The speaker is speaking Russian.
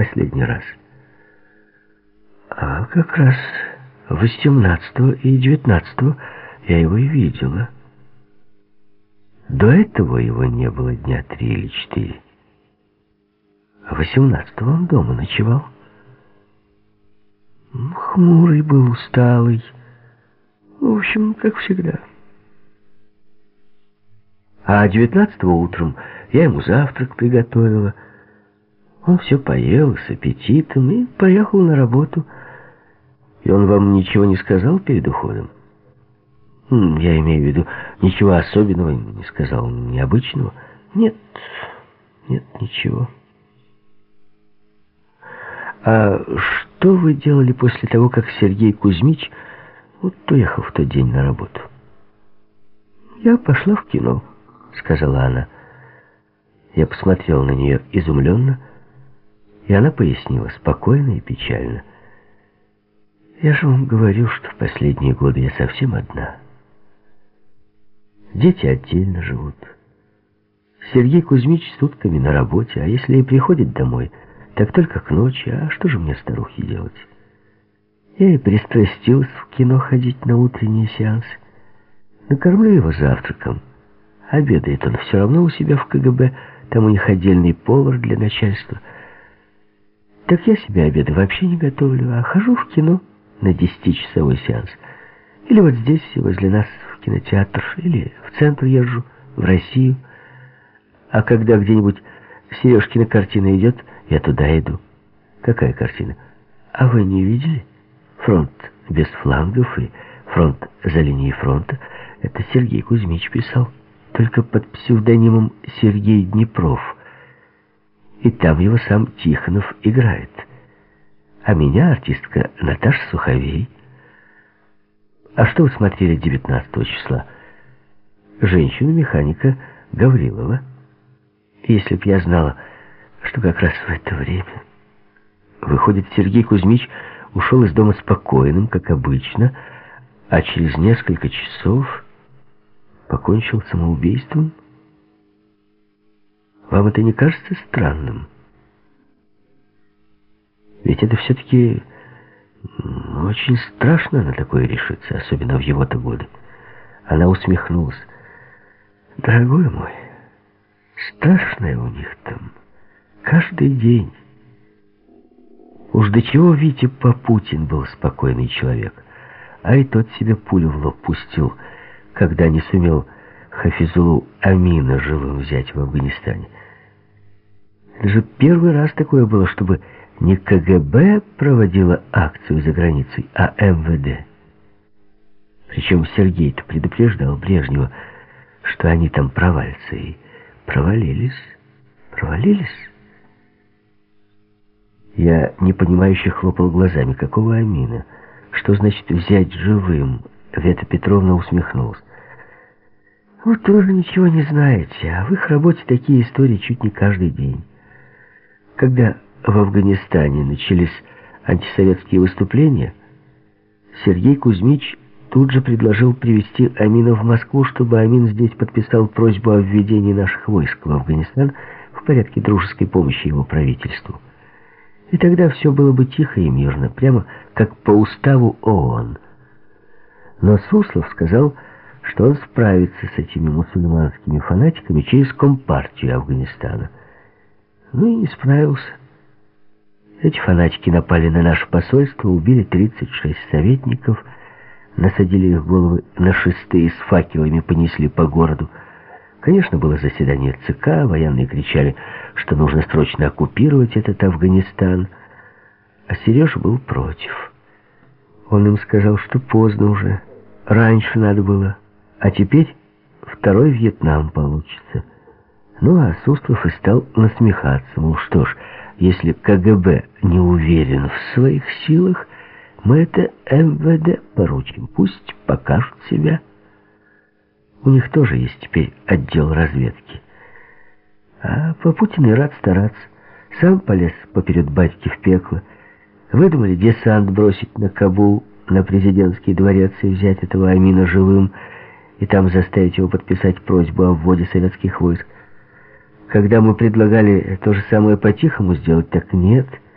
последний раз? А как раз 18 и 19 я его и видела. До этого его не было дня три или четыре. А 18 он дома ночевал. Хмурый был, усталый. В общем, как всегда. А 19 утром я ему завтрак приготовила. Он все поел с аппетитом и поехал на работу. И он вам ничего не сказал перед уходом? Я имею в виду, ничего особенного не сказал, необычного? Нет, нет, ничего. А что вы делали после того, как Сергей Кузьмич вот уехал в тот день на работу? Я пошла в кино, сказала она. Я посмотрел на нее изумленно, и она пояснила спокойно и печально. Я же вам говорю, что в последние годы я совсем одна. Дети отдельно живут. Сергей Кузьмич сутками на работе, а если и приходит домой, так только к ночи. А что же мне, старухи, делать? Я и пристрастилась в кино ходить на утренние сеансы. Накормлю его завтраком. Обедает он все равно у себя в КГБ, там у них отдельный повар для начальства. Так я себе обеды вообще не готовлю, а хожу в кино на десятичасовой сеанс. Или вот здесь, возле нас, в кинотеатр, или в центр езжу, в Россию. А когда где-нибудь Сережкина картина идет, я туда иду. Какая картина? А вы не видели? Фронт без флангов и фронт за линией фронта. Это Сергей Кузьмич писал. Только под псевдонимом Сергей Днепров. И там его сам Тихонов играет. А меня артистка Наташа Суховей. А что вы смотрели 19 числа? Женщину-механика Гаврилова. Если б я знала, что как раз в это время... Выходит, Сергей Кузьмич ушел из дома спокойным, как обычно, а через несколько часов покончил самоубийством? Вам это не кажется странным? Ведь это все-таки очень страшно на такое решиться, особенно в его-то годы. Она усмехнулась. Дорогой мой, страшное у них там. Каждый день. Уж до чего Витя Попутин был спокойный человек, а и тот себе пулю в лоб пустил, когда не сумел Хафизулу Амина живым взять в Афганистане. Это же первый раз такое было, чтобы не КГБ проводила акцию за границей, а МВД. Причем Сергей-то предупреждал Брежнева, что они там провалятся, и провалились, провалились. Я непонимающе хлопал глазами. Какого Амина? Что значит взять живым? Вета Петровна усмехнулась. Вот тоже ничего не знаете, а в их работе такие истории чуть не каждый день. Когда в Афганистане начались антисоветские выступления, Сергей Кузьмич тут же предложил привести Амина в Москву, чтобы Амин здесь подписал просьбу о введении наших войск в Афганистан в порядке дружеской помощи его правительству. И тогда все было бы тихо и мирно, прямо как по уставу ООН. Но Суслов сказал, что он справится с этими мусульманскими фанатиками через Компартию Афганистана. Ну и не справился. Эти фанатики напали на наше посольство, убили 36 советников, насадили их головы на шесты с факелами понесли по городу. Конечно, было заседание ЦК, военные кричали, что нужно срочно оккупировать этот Афганистан, а Сережа был против. Он им сказал, что поздно уже, раньше надо было, а теперь второй Вьетнам получится. Ну, а Суслов и стал насмехаться, мол, что ж, если КГБ не уверен в своих силах, мы это МВД поручим. Пусть покажут себя. У них тоже есть теперь отдел разведки. А Попутин и рад стараться. Сам полез поперед батьки в пекло. Выдумали десант бросить на Кабул, на президентский дворец и взять этого Амина живым, и там заставить его подписать просьбу о вводе советских войск. Когда мы предлагали то же самое по-тихому сделать, так нет —